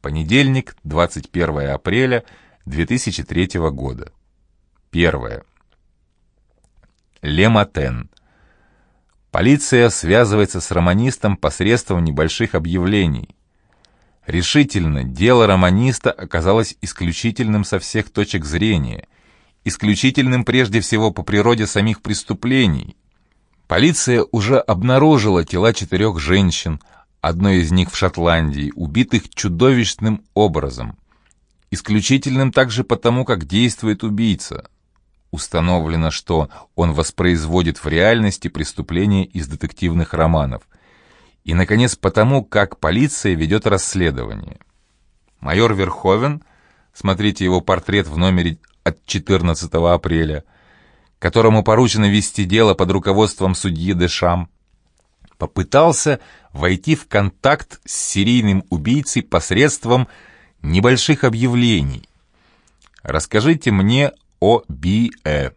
Понедельник, 21 апреля 2003 года. Первое. Лематен. Полиция связывается с романистом посредством небольших объявлений. Решительно, дело романиста оказалось исключительным со всех точек зрения, исключительным прежде всего по природе самих преступлений. Полиция уже обнаружила тела четырех женщин, одной из них в Шотландии, убитых чудовищным образом. Исключительным также потому, как действует убийца. Установлено, что он воспроизводит в реальности преступления из детективных романов. И, наконец, потому, как полиция ведет расследование. Майор Верховен, смотрите его портрет в номере от 14 апреля, которому поручено вести дело под руководством судьи Дешам, попытался войти в контакт с серийным убийцей посредством небольших объявлений. Расскажите мне о Би-Э.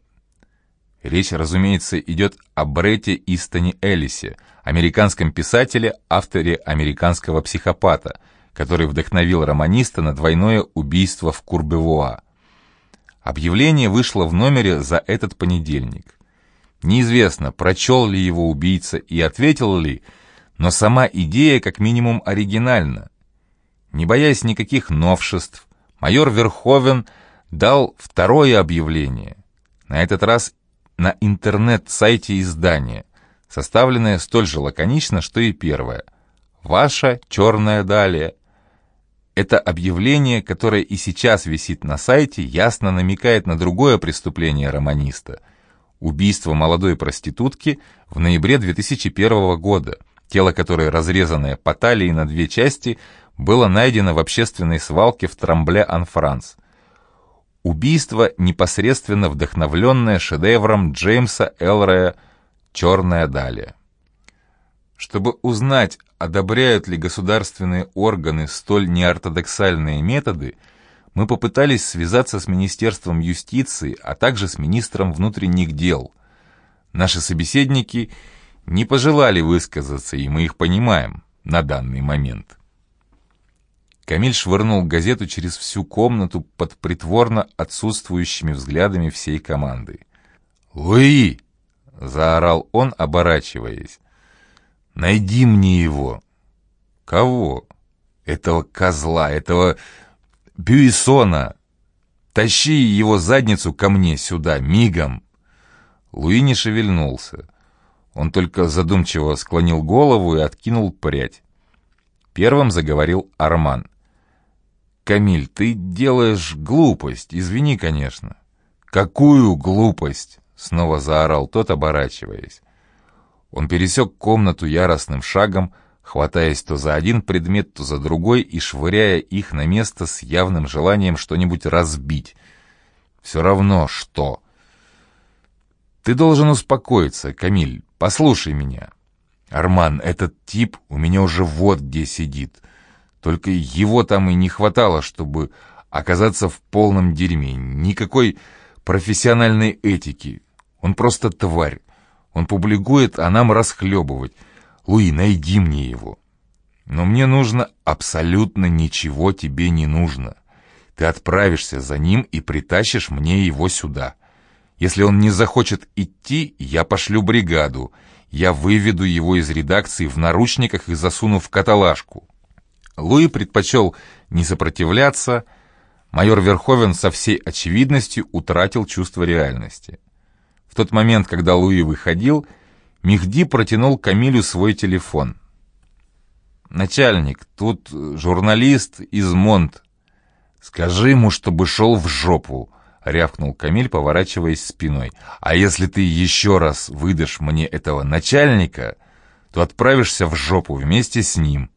Речь, разумеется, идет о Бретте Истоне Эллисе, американском писателе, авторе «Американского психопата», который вдохновил романиста на двойное убийство в Курбевуа. Объявление вышло в номере за этот понедельник. Неизвестно, прочел ли его убийца и ответил ли, но сама идея как минимум оригинальна. Не боясь никаких новшеств, майор Верховен дал второе объявление, на этот раз на интернет-сайте издания, составленное столь же лаконично, что и первое. «Ваша черная далия». Это объявление, которое и сейчас висит на сайте, ясно намекает на другое преступление романиста – убийство молодой проститутки в ноябре 2001 года – тело которой, разрезанное по талии на две части, было найдено в общественной свалке в Трамбле-Ан-Франс. Убийство, непосредственно вдохновленное шедевром Джеймса Элрея «Черная далия». Чтобы узнать, одобряют ли государственные органы столь неортодоксальные методы, мы попытались связаться с Министерством юстиции, а также с министром внутренних дел. Наши собеседники – не пожелали высказаться, и мы их понимаем на данный момент. Камиль швырнул газету через всю комнату под притворно отсутствующими взглядами всей команды. «Луи!» — заорал он, оборачиваясь. «Найди мне его!» «Кого?» «Этого козла, этого Бюйсона! Тащи его задницу ко мне сюда, мигом!» Луи не шевельнулся. Он только задумчиво склонил голову и откинул прядь. Первым заговорил Арман. «Камиль, ты делаешь глупость, извини, конечно». «Какую глупость?» — снова заорал тот, оборачиваясь. Он пересек комнату яростным шагом, хватаясь то за один предмет, то за другой и швыряя их на место с явным желанием что-нибудь разбить. Все равно что. «Ты должен успокоиться, Камиль. Послушай меня. Арман, этот тип у меня уже вот где сидит. Только его там и не хватало, чтобы оказаться в полном дерьме. Никакой профессиональной этики. Он просто тварь. Он публикует, а нам расхлебывать. Луи, найди мне его. Но мне нужно абсолютно ничего тебе не нужно. Ты отправишься за ним и притащишь мне его сюда. Если он не захочет идти, я пошлю бригаду. Я выведу его из редакции в наручниках и засуну в каталажку. Луи предпочел не сопротивляться. Майор Верховен со всей очевидностью утратил чувство реальности. В тот момент, когда Луи выходил, Мехди протянул Камилю свой телефон. «Начальник, тут журналист из Монт. Скажи ему, чтобы шел в жопу. — рявкнул Камиль, поворачиваясь спиной. «А если ты еще раз выдашь мне этого начальника, то отправишься в жопу вместе с ним».